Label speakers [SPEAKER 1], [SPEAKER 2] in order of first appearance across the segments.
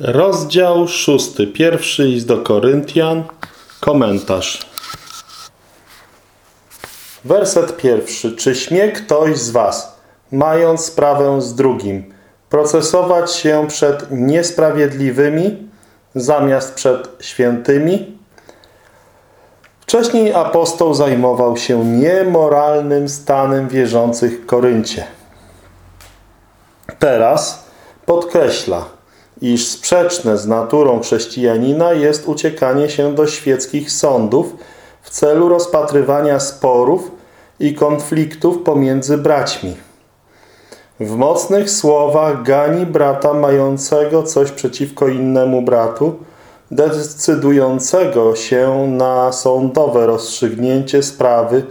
[SPEAKER 1] Rozdział szósty, pierwszy list do Koryntian, komentarz. Werset pierwszy. Czy śmie ktoś z was, mając sprawę z drugim, procesować się przed niesprawiedliwymi zamiast przed świętymi? Wcześniej apostoł zajmował się niemoralnym stanem wierzących w Koryncie. Teraz podkreśla – iż sprzeczne z naturą chrześcijanina jest uciekanie się do świeckich sądów w celu rozpatrywania sporów i konfliktów pomiędzy braćmi. W mocnych słowach gani brata mającego coś przeciwko innemu bratu, decydującego się na sądowe rozstrzygnięcie sprawy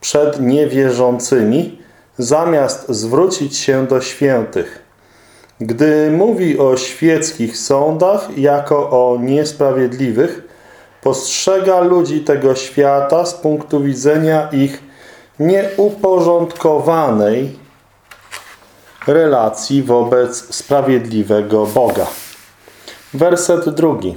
[SPEAKER 1] przed niewierzącymi, zamiast zwrócić się do świętych. Gdy mówi o świeckich sądach jako o niesprawiedliwych, postrzega ludzi tego świata z punktu widzenia ich nieuporządkowanej relacji wobec sprawiedliwego Boga. Werset drugi.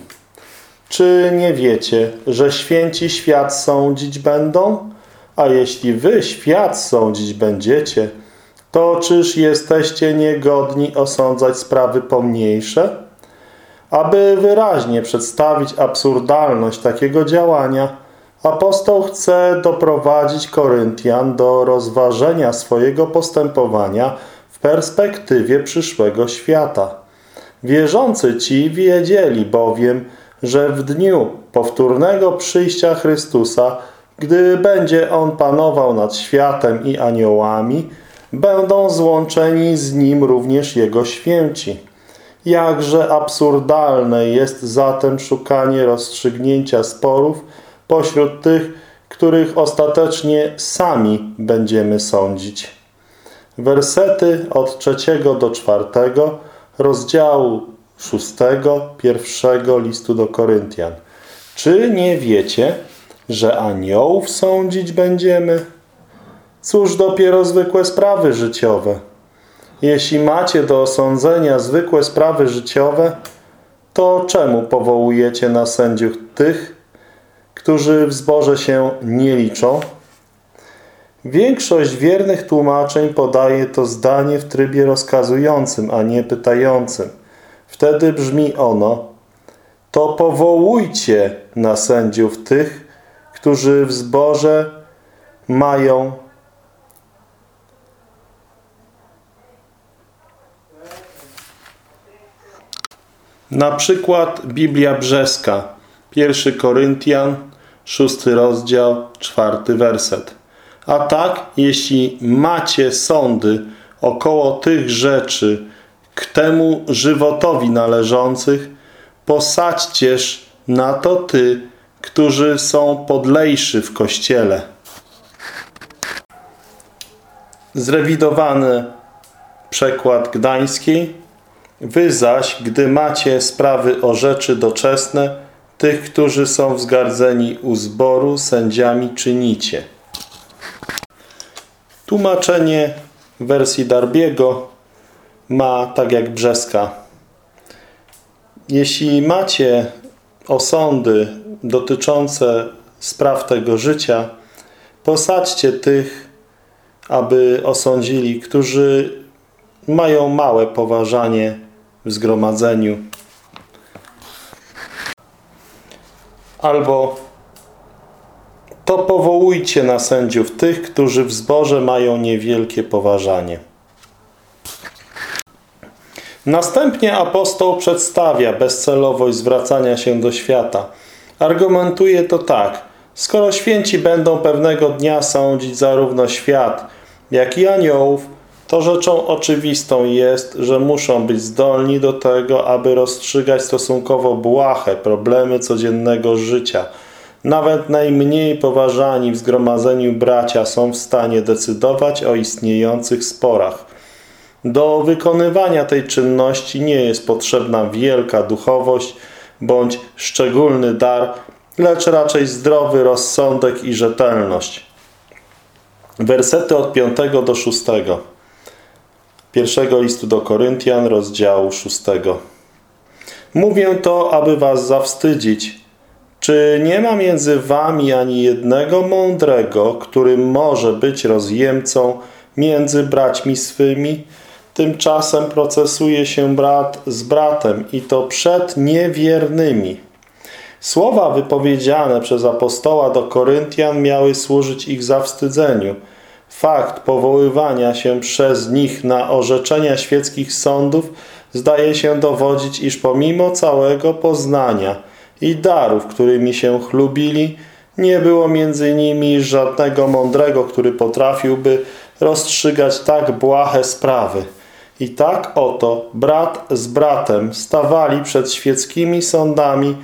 [SPEAKER 1] Czy nie wiecie, że święci świat sądzić będą? A jeśli wy świat sądzić będziecie, to czyż jesteście niegodni osądzać sprawy pomniejsze? Aby wyraźnie przedstawić absurdalność takiego działania, apostoł chce doprowadzić Koryntian do rozważenia swojego postępowania w perspektywie przyszłego świata. Wierzący ci wiedzieli bowiem, że w dniu powtórnego przyjścia Chrystusa, gdy będzie On panował nad światem i aniołami, będą złączeni z Nim również Jego święci. Jakże absurdalne jest zatem szukanie rozstrzygnięcia sporów pośród tych, których ostatecznie sami będziemy sądzić. Wersety od trzeciego do czwartego rozdziału szóstego pierwszego listu do Koryntian. Czy nie wiecie, że aniołów sądzić będziemy? Cóż dopiero zwykłe sprawy życiowe. Jeśli macie do osądzenia zwykłe sprawy życiowe, to czemu powołujecie na sędziów tych, którzy w zborze się nie liczą? Większość wiernych tłumaczeń podaje to zdanie w trybie rozkazującym, a nie pytającym. Wtedy brzmi ono to powołujcie na sędziów tych, którzy w zborze mają Na przykład Biblia Brzeska, 1 Koryntian, 6 rozdział, 4 werset. A tak, jeśli macie sądy około tych rzeczy k temu żywotowi należących, posadźcież na to ty, którzy są podlejszy w Kościele. Zrewidowany przekład gdański Wy zaś, gdy macie sprawy o rzeczy doczesne, tych, którzy są wzgardzeni u zboru, sędziami czynicie. Tłumaczenie wersji Darbiego ma tak jak Brzeska. Jeśli macie osądy dotyczące spraw tego życia, posadźcie tych, aby osądzili, którzy mają małe poważanie zgromadzeniu. Albo to powołujcie na sędziów tych, którzy w zborze mają niewielkie poważanie. Następnie apostoł przedstawia bezcelowość zwracania się do świata. Argumentuje to tak. Skoro święci będą pewnego dnia sądzić zarówno świat, jak i aniołów, to rzeczą oczywistą jest, że muszą być zdolni do tego, aby rozstrzygać stosunkowo błahe problemy codziennego życia. Nawet najmniej poważani w zgromadzeniu bracia są w stanie decydować o istniejących sporach. Do wykonywania tej czynności nie jest potrzebna wielka duchowość bądź szczególny dar, lecz raczej zdrowy rozsądek i rzetelność. Wersety od 5 do 6 pierwszego listu do Koryntian, rozdziału 6. Mówię to, aby was zawstydzić. Czy nie ma między wami ani jednego mądrego, który może być rozjemcą między braćmi swymi? Tymczasem procesuje się brat z bratem i to przed niewiernymi. Słowa wypowiedziane przez apostoła do Koryntian miały służyć ich zawstydzeniu. Fakt powoływania się przez nich na orzeczenia świeckich sądów zdaje się dowodzić, iż pomimo całego poznania i darów, którymi się chlubili, nie było między nimi żadnego mądrego, który potrafiłby rozstrzygać tak błahe sprawy. I tak oto brat z bratem stawali przed świeckimi sądami,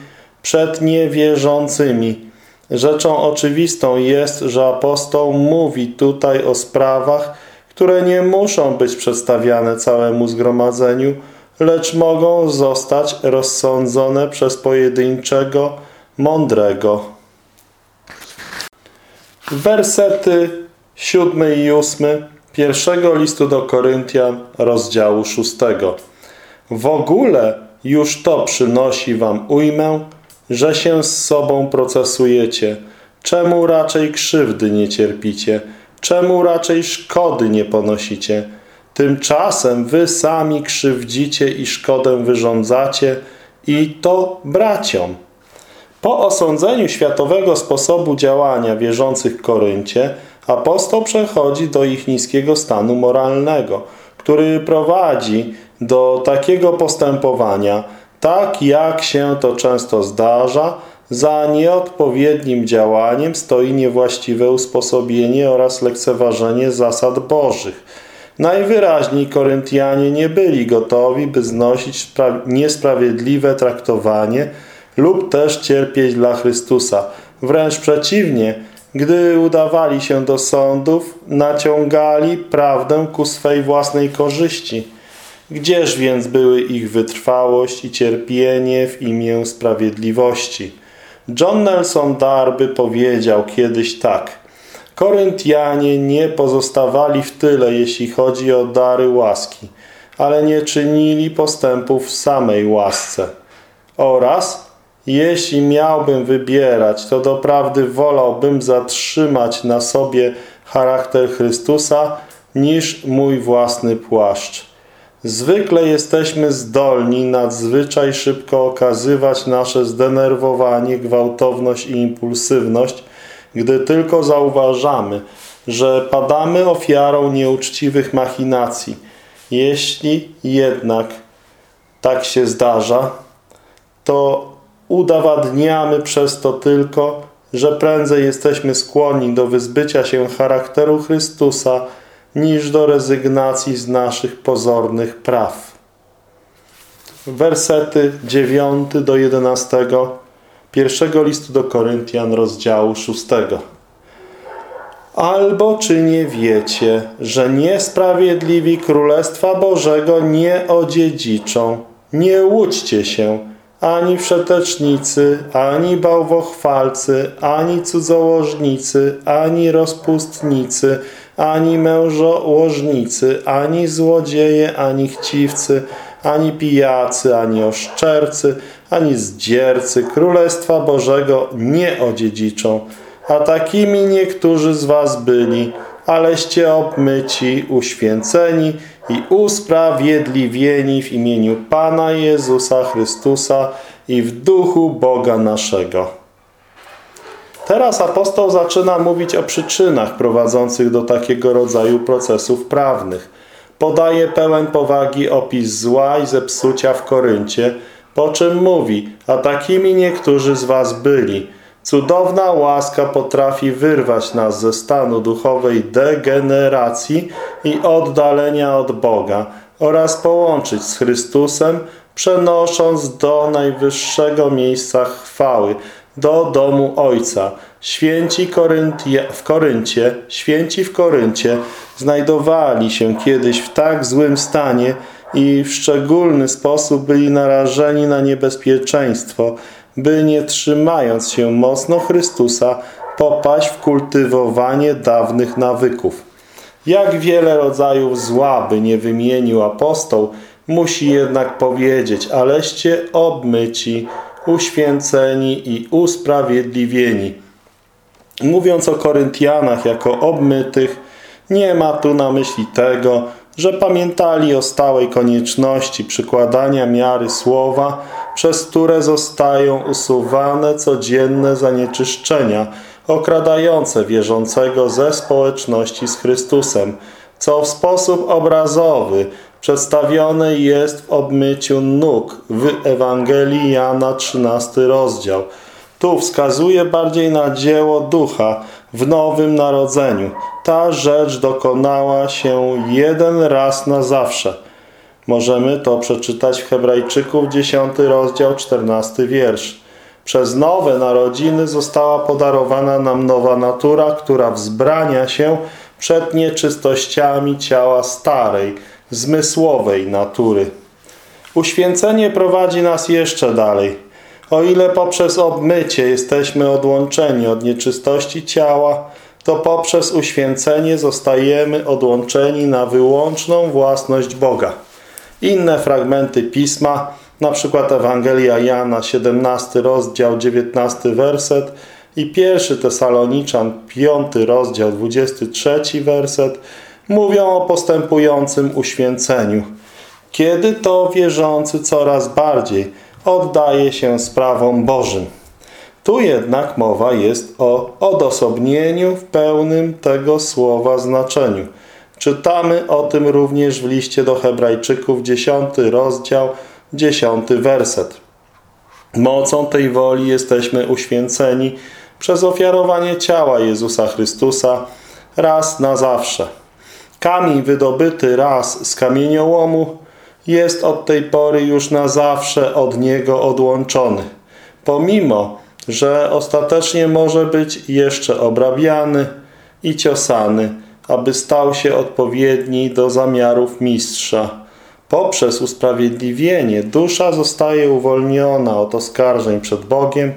[SPEAKER 1] przed niewierzącymi. Rzeczą oczywistą jest, że apostoł mówi tutaj o sprawach, które nie muszą być przedstawiane całemu zgromadzeniu, lecz mogą zostać rozsądzone przez pojedynczego, mądrego. Wersety siódmy i ósmy pierwszego listu do Koryntian, rozdziału szóstego. W ogóle już to przynosi wam ujmę, że się z sobą procesujecie. Czemu raczej krzywdy nie cierpicie? Czemu raczej szkody nie ponosicie? Tymczasem wy sami krzywdzicie i szkodę wyrządzacie i to braciom. Po osądzeniu światowego sposobu działania wierzących Koryncie, apostoł przechodzi do ich niskiego stanu moralnego, który prowadzi do takiego postępowania, tak jak się to często zdarza, za nieodpowiednim działaniem stoi niewłaściwe usposobienie oraz lekceważenie zasad bożych. Najwyraźniej Koryntianie nie byli gotowi, by znosić niesprawiedliwe traktowanie lub też cierpieć dla Chrystusa. Wręcz przeciwnie, gdy udawali się do sądów, naciągali prawdę ku swej własnej korzyści. Gdzież więc były ich wytrwałość i cierpienie w imię sprawiedliwości? John Nelson Darby powiedział kiedyś tak. Koryntianie nie pozostawali w tyle, jeśli chodzi o dary łaski, ale nie czynili postępów w samej łasce. Oraz, jeśli miałbym wybierać, to doprawdy wolałbym zatrzymać na sobie charakter Chrystusa niż mój własny płaszcz. Zwykle jesteśmy zdolni nadzwyczaj szybko okazywać nasze zdenerwowanie, gwałtowność i impulsywność, gdy tylko zauważamy, że padamy ofiarą nieuczciwych machinacji. Jeśli jednak tak się zdarza, to udowadniamy przez to tylko, że prędzej jesteśmy skłonni do wyzbycia się charakteru Chrystusa, niż do rezygnacji z naszych pozornych praw. Wersety 9 do 11 pierwszego listu do Koryntian, rozdziału 6. Albo czy nie wiecie, że niesprawiedliwi Królestwa Bożego nie odziedziczą? Nie łudźcie się, ani wszetecznicy, ani bałwochwalcy, ani cudzołożnicy, ani rozpustnicy, ani mężołożnicy, ani złodzieje, ani chciwcy, ani pijacy, ani oszczercy, ani zdziercy Królestwa Bożego nie odziedziczą. A takimi niektórzy z was byli, aleście obmyci, uświęceni i usprawiedliwieni w imieniu Pana Jezusa Chrystusa i w duchu Boga naszego. Teraz apostoł zaczyna mówić o przyczynach prowadzących do takiego rodzaju procesów prawnych. Podaje pełen powagi opis zła i zepsucia w Koryncie, po czym mówi, a takimi niektórzy z was byli. Cudowna łaska potrafi wyrwać nas ze stanu duchowej degeneracji i oddalenia od Boga oraz połączyć z Chrystusem, przenosząc do najwyższego miejsca chwały, do domu Ojca. Święci Koryntie, w Koryncie, święci w Koryncie znajdowali się kiedyś w tak złym stanie i w szczególny sposób byli narażeni na niebezpieczeństwo, by nie trzymając się mocno Chrystusa, popaść w kultywowanie dawnych nawyków. Jak wiele rodzajów zła by nie wymienił apostoł, musi jednak powiedzieć, aleście obmyci, uświęceni i usprawiedliwieni. Mówiąc o Koryntianach jako obmytych, nie ma tu na myśli tego, że pamiętali o stałej konieczności przykładania miary słowa, przez które zostają usuwane codzienne zanieczyszczenia, okradające wierzącego ze społeczności z Chrystusem, co w sposób obrazowy przedstawione jest w obmyciu nóg w Ewangelii Jana 13 rozdział. Tu wskazuje bardziej na dzieło ducha w nowym narodzeniu. Ta rzecz dokonała się jeden raz na zawsze. Możemy to przeczytać w Hebrajczyków 10 rozdział 14 wiersz. Przez nowe narodziny została podarowana nam nowa natura, która wzbrania się przed nieczystościami ciała starej, zmysłowej natury. Uświęcenie prowadzi nas jeszcze dalej. O ile poprzez obmycie jesteśmy odłączeni od nieczystości ciała, to poprzez uświęcenie zostajemy odłączeni na wyłączną własność Boga. Inne fragmenty Pisma, na przykład Ewangelia Jana, 17 rozdział, 19 werset i 1 Tesaloniczan, 5 rozdział, 23 werset, mówią o postępującym uświęceniu. Kiedy to wierzący coraz bardziej oddaje się sprawom Bożym. Tu jednak mowa jest o odosobnieniu w pełnym tego słowa znaczeniu. Czytamy o tym również w liście do hebrajczyków, 10 rozdział, 10 werset. Mocą tej woli jesteśmy uświęceni przez ofiarowanie ciała Jezusa Chrystusa raz na zawsze. Kamień wydobyty raz z kamieniołomu jest od tej pory już na zawsze od niego odłączony. Pomimo, że ostatecznie może być jeszcze obrabiany i ciosany, aby stał się odpowiedni do zamiarów mistrza. Poprzez usprawiedliwienie dusza zostaje uwolniona od oskarżeń przed Bogiem.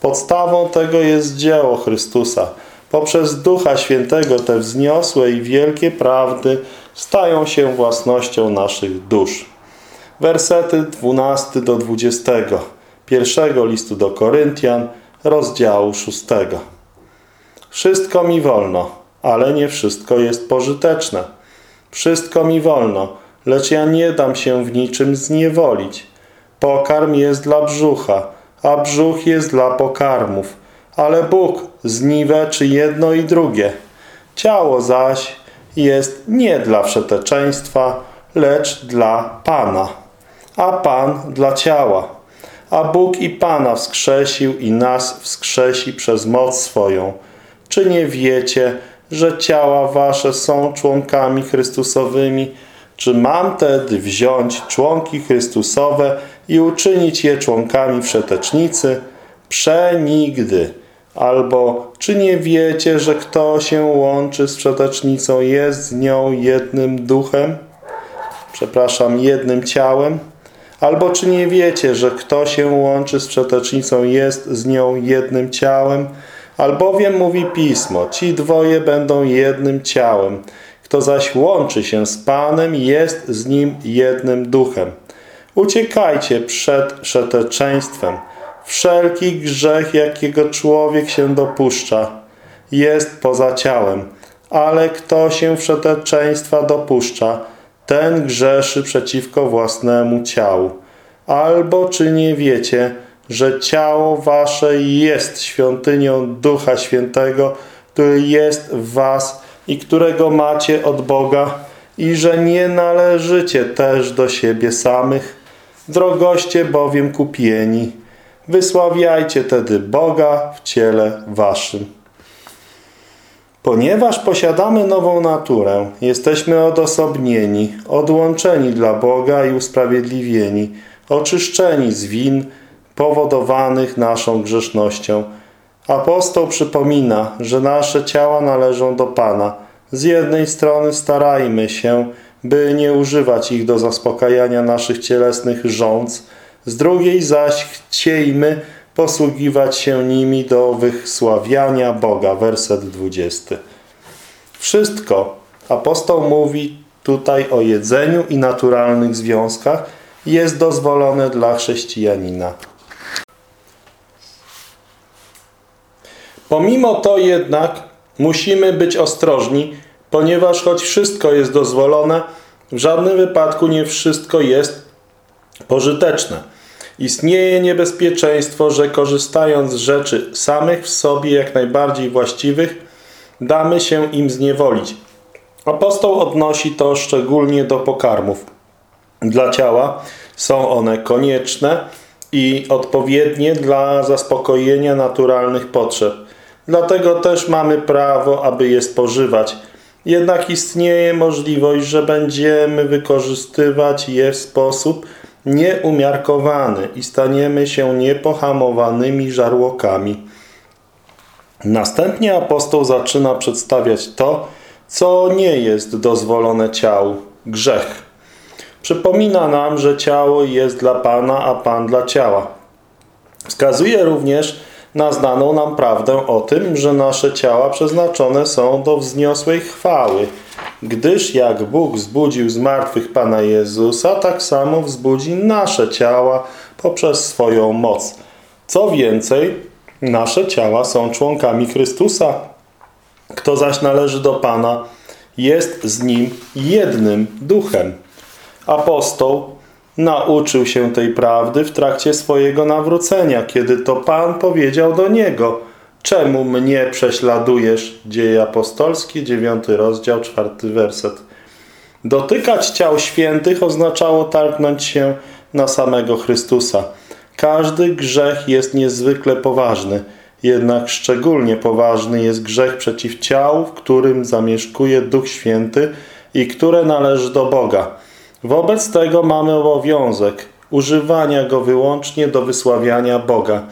[SPEAKER 1] Podstawą tego jest dzieło Chrystusa. Poprzez Ducha Świętego te wzniosłe i wielkie prawdy stają się własnością naszych dusz. Wersety 12 do 20 pierwszego listu do Koryntian, rozdziału 6. Wszystko mi wolno, ale nie wszystko jest pożyteczne. Wszystko mi wolno, lecz ja nie dam się w niczym zniewolić. Pokarm jest dla brzucha, a brzuch jest dla pokarmów. Ale Bóg zniweczy jedno i drugie. Ciało zaś jest nie dla wszeteczeństwa, lecz dla Pana, a Pan dla ciała. A Bóg i Pana wskrzesił i nas wskrzesi przez moc swoją. Czy nie wiecie, że ciała wasze są członkami Chrystusowymi? Czy mam tedy wziąć członki Chrystusowe i uczynić je członkami wszetecznicy? Przenigdy. Albo czy nie wiecie, że kto się łączy z wszetecznicą jest z nią jednym duchem? Przepraszam, jednym ciałem? Albo czy nie wiecie, że kto się łączy z wszetecznicą jest z nią jednym ciałem? Albowiem mówi Pismo, ci dwoje będą jednym ciałem. Kto zaś łączy się z Panem, jest z Nim jednym duchem. Uciekajcie przed szeteczeństwem. Wszelki grzech, jakiego człowiek się dopuszcza, jest poza ciałem. Ale kto się wszeteczeństwa dopuszcza, ten grzeszy przeciwko własnemu ciału. Albo czy nie wiecie, że ciało wasze jest świątynią Ducha Świętego, który jest w was i którego macie od Boga i że nie należycie też do siebie samych, drogoście bowiem kupieni. Wysławiajcie tedy Boga w ciele waszym. Ponieważ posiadamy nową naturę, jesteśmy odosobnieni, odłączeni dla Boga i usprawiedliwieni, oczyszczeni z win powodowanych naszą grzesznością. Apostoł przypomina, że nasze ciała należą do Pana. Z jednej strony starajmy się, by nie używać ich do zaspokajania naszych cielesnych rządz, z drugiej zaś chciejmy posługiwać się nimi do wysławiania Boga. Werset 20. Wszystko apostoł mówi tutaj o jedzeniu i naturalnych związkach jest dozwolone dla chrześcijanina. Pomimo to jednak musimy być ostrożni, ponieważ choć wszystko jest dozwolone, w żadnym wypadku nie wszystko jest pożyteczne. Istnieje niebezpieczeństwo, że korzystając z rzeczy samych w sobie jak najbardziej właściwych, damy się im zniewolić. Apostoł odnosi to szczególnie do pokarmów. Dla ciała są one konieczne i odpowiednie dla zaspokojenia naturalnych potrzeb. Dlatego też mamy prawo, aby je spożywać. Jednak istnieje możliwość, że będziemy wykorzystywać je w sposób nieumiarkowany i staniemy się niepohamowanymi żarłokami. Następnie apostoł zaczyna przedstawiać to, co nie jest dozwolone ciału – grzech. Przypomina nam, że ciało jest dla Pana, a Pan dla ciała. Wskazuje również na znaną nam prawdę o tym, że nasze ciała przeznaczone są do wzniosłej chwały, gdyż jak Bóg wzbudził z martwych Pana Jezusa, tak samo wzbudzi nasze ciała poprzez swoją moc. Co więcej, nasze ciała są członkami Chrystusa. Kto zaś należy do Pana, jest z Nim jednym duchem. Apostoł nauczył się tej prawdy w trakcie swojego nawrócenia, kiedy to Pan powiedział do niego Czemu mnie prześladujesz? Dzieje apostolskie, 9 rozdział, 4 werset. Dotykać ciał świętych oznaczało targnąć się na samego Chrystusa. Każdy grzech jest niezwykle poważny, jednak szczególnie poważny jest grzech przeciw ciału, w którym zamieszkuje Duch Święty i które należy do Boga. Wobec tego mamy obowiązek używania go wyłącznie do wysławiania Boga.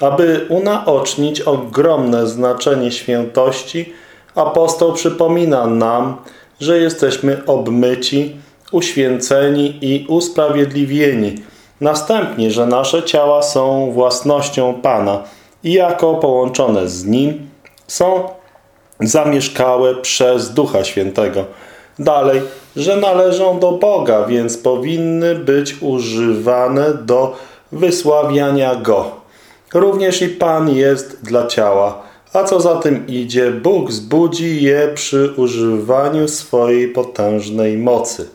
[SPEAKER 1] Aby unaocznić ogromne znaczenie świętości, apostoł przypomina nam, że jesteśmy obmyci, uświęceni i usprawiedliwieni. Następnie, że nasze ciała są własnością Pana i jako połączone z Nim są zamieszkałe przez Ducha Świętego. Dalej, że należą do Boga, więc powinny być używane do wysławiania Go. Również i Pan jest dla ciała, a co za tym idzie, Bóg zbudzi je przy używaniu swojej potężnej mocy.